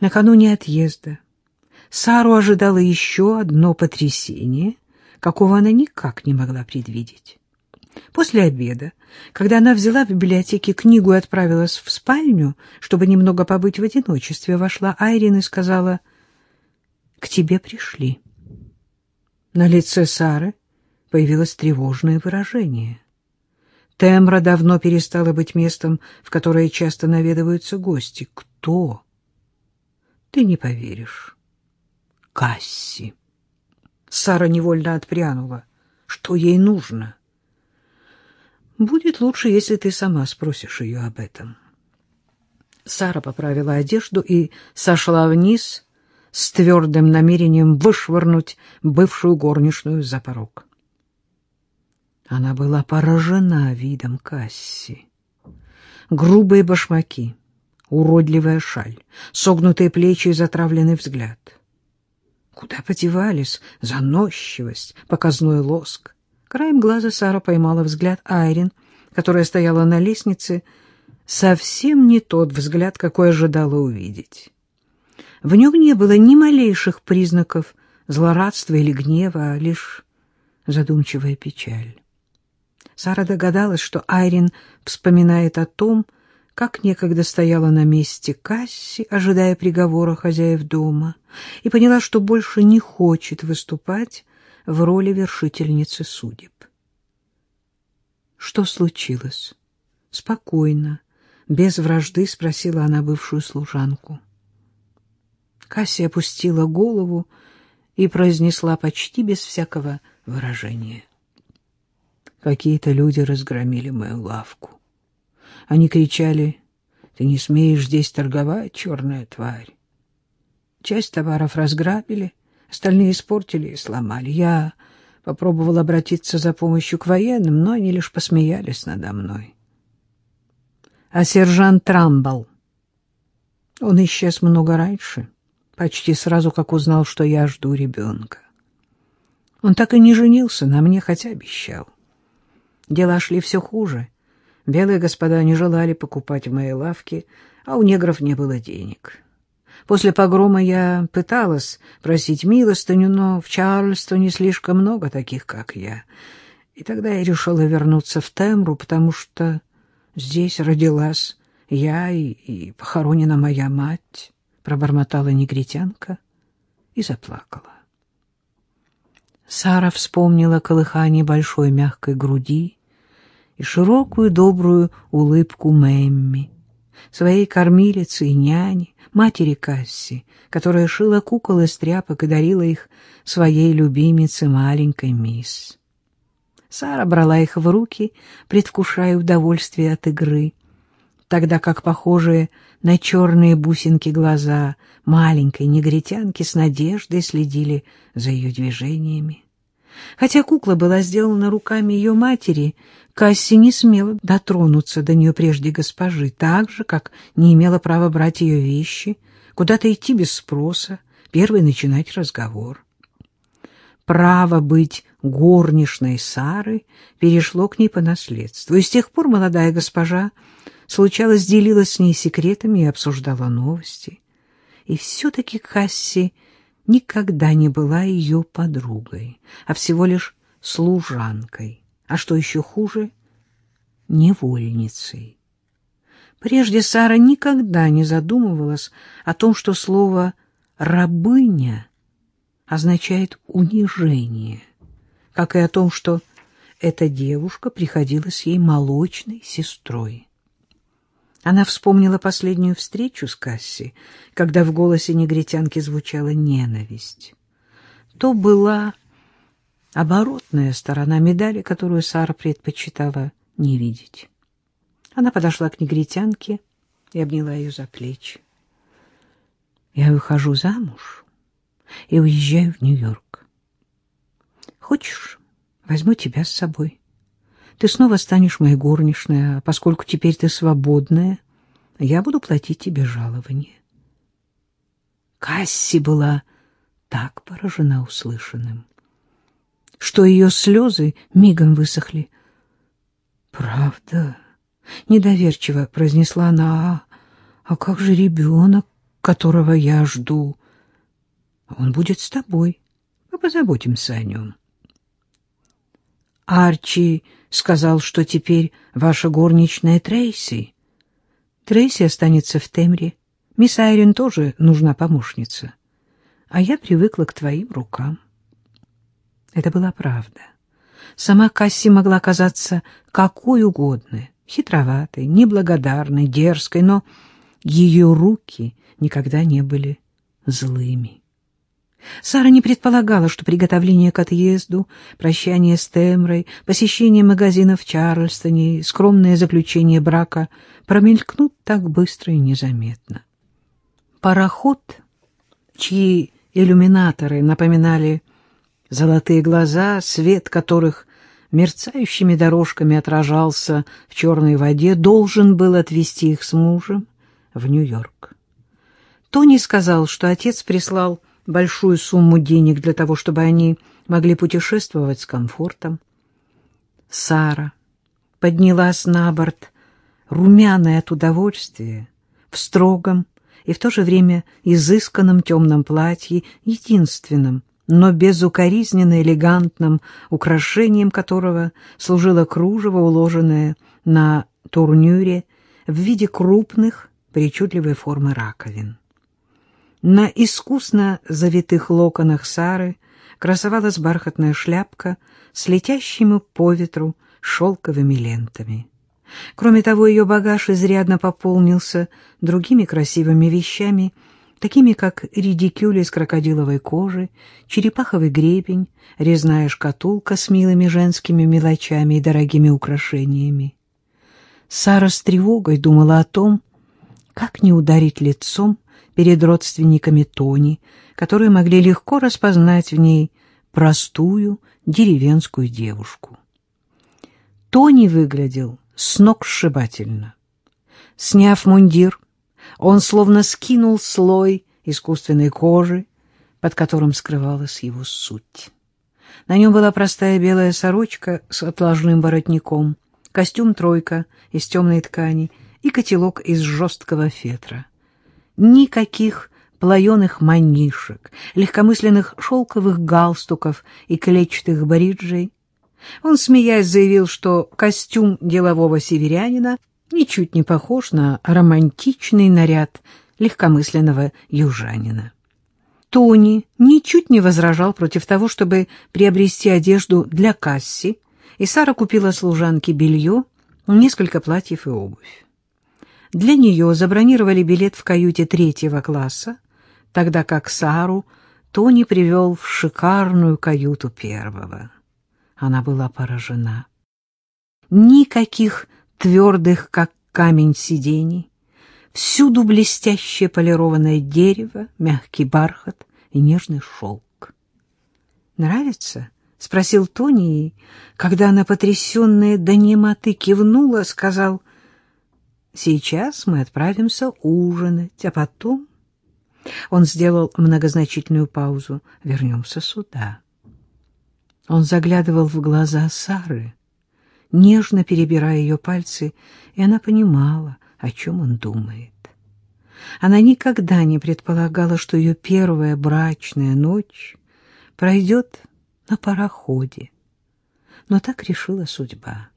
Накануне отъезда Сару ожидало еще одно потрясение, какого она никак не могла предвидеть. После обеда, когда она взяла в библиотеке книгу и отправилась в спальню, чтобы немного побыть в одиночестве, вошла Айрин и сказала, «К тебе пришли». На лице Сары появилось тревожное выражение. Темра давно перестала быть местом, в которое часто наведываются гости. Кто? Ты не поверишь. Касси. Сара невольно отпрянула. Что ей нужно? Будет лучше, если ты сама спросишь ее об этом. Сара поправила одежду и сошла вниз с твердым намерением вышвырнуть бывшую горничную за порог. Она была поражена видом Касси. Грубые башмаки, уродливая шаль, согнутые плечи и затравленный взгляд. Куда подевались заносчивость, показной лоск? Краем глаза Сара поймала взгляд Айрин, которая стояла на лестнице, совсем не тот взгляд, какой ожидала увидеть. В нем не было ни малейших признаков злорадства или гнева, а лишь задумчивая печаль. Сара догадалась, что Айрин вспоминает о том, как некогда стояла на месте Касси, ожидая приговора хозяев дома, и поняла, что больше не хочет выступать в роли вершительницы судеб. «Что случилось?» Спокойно, без вражды спросила она бывшую служанку. Кассия опустила голову и произнесла почти без всякого выражения. Какие-то люди разгромили мою лавку. Они кричали, «Ты не смеешь здесь торговать, черная тварь!» Часть товаров разграбили, Остальные испортили и сломали. Я попробовал обратиться за помощью к военным, но они лишь посмеялись надо мной. А сержант Трамбл, он исчез много раньше, почти сразу, как узнал, что я жду ребенка. Он так и не женился на мне, хотя обещал. Дела шли все хуже. Белые господа не желали покупать в моей лавке, а у негров не было денег. После погрома я пыталась просить милостыню, но в Чарльстоне слишком много таких, как я. И тогда я решила вернуться в Темру, потому что здесь родилась я и, и похоронена моя мать, — пробормотала негритянка и заплакала. Сара вспомнила колыхание большой мягкой груди и широкую добрую улыбку Мэмми, своей кормилицы и няни, матери Касси, которая шила кукол из тряпок и дарила их своей любимице маленькой мисс. Сара брала их в руки, предвкушая удовольствие от игры, тогда как похожие на черные бусинки глаза маленькой негритянки с надеждой следили за ее движениями. Хотя кукла была сделана руками ее матери, Касси не смела дотронуться до нее прежде госпожи, так же, как не имела права брать ее вещи, куда-то идти без спроса, первой начинать разговор. Право быть горничной Сары перешло к ней по наследству, и с тех пор молодая госпожа случалось делилась с ней секретами и обсуждала новости. И все-таки Касси никогда не была ее подругой, а всего лишь служанкой, а что еще хуже — невольницей. Прежде Сара никогда не задумывалась о том, что слово «рабыня» означает «унижение», как и о том, что эта девушка приходилась ей молочной сестрой. Она вспомнила последнюю встречу с Касси, когда в голосе негритянки звучала ненависть. То была оборотная сторона медали, которую Сара предпочитала не видеть. Она подошла к негритянке и обняла ее за плечи. «Я выхожу замуж и уезжаю в Нью-Йорк. Хочешь, возьму тебя с собой?» Ты снова станешь моей горничной, а поскольку теперь ты свободная, я буду платить тебе жалование. Касси была так поражена услышанным, что ее слезы мигом высохли. «Правда?» — недоверчиво произнесла она. «А, а как же ребенок? которого я жду. Он будет с тобой. Мы позаботимся о нем. Арчи сказал, что теперь ваша горничная Трейси. Трейси останется в Темре. Мисс Айрин тоже нужна помощница. А я привыкла к твоим рукам. Это была правда. Сама Касси могла казаться какой угодно, хитроватой, неблагодарной, дерзкой, но ее руки никогда не были злыми. Сара не предполагала, что приготовление к отъезду, прощание с Темрой, посещение магазина в Чарльстоне, скромное заключение брака промелькнут так быстро и незаметно. Пароход, чьи иллюминаторы напоминали золотые глаза, свет которых мерцающими дорожками отражался в черной воде, должен был отвезти их с мужем в Нью-Йорк. Тони сказал, что отец прислал большую сумму денег для того, чтобы они могли путешествовать с комфортом. Сара поднялась на борт, румяная от удовольствия, в строгом и в то же время изысканном темном платье, единственном, но безукоризненно элегантным, украшением которого служило кружево, уложенное на турнюре в виде крупных, причудливой формы раковин. На искусно завитых локонах Сары красовалась бархатная шляпка с летящими по ветру шелковыми лентами. Кроме того, ее багаж изрядно пополнился другими красивыми вещами, такими как редикюль из крокодиловой кожи, черепаховый гребень, резная шкатулка с милыми женскими мелочами и дорогими украшениями. Сара с тревогой думала о том, как не ударить лицом перед родственниками Тони, которые могли легко распознать в ней простую деревенскую девушку. Тони выглядел сногсшибательно. Сняв мундир, он словно скинул слой искусственной кожи, под которым скрывалась его суть. На нем была простая белая сорочка с отложным воротником, костюм «тройка» из темной ткани и котелок из жесткого фетра никаких плаеных манишек, легкомысленных шелковых галстуков и клетчатых бриджей. Он, смеясь, заявил, что костюм делового северянина ничуть не похож на романтичный наряд легкомысленного южанина. Тони ничуть не возражал против того, чтобы приобрести одежду для Касси, и Сара купила служанке белье, несколько платьев и обувь. Для нее забронировали билет в каюте третьего класса, тогда как Сару Тони привел в шикарную каюту первого. Она была поражена. Никаких твердых, как камень, сидений, всюду блестящее полированное дерево, мягкий бархат и нежный шелк. «Нравится?» — спросил Тони, и, когда она, потрясенная до немоты, кивнула, сказал — Сейчас мы отправимся ужинать, а потом... Он сделал многозначительную паузу. Вернемся сюда. Он заглядывал в глаза Сары, нежно перебирая ее пальцы, и она понимала, о чем он думает. Она никогда не предполагала, что ее первая брачная ночь пройдет на пароходе. Но так решила судьба.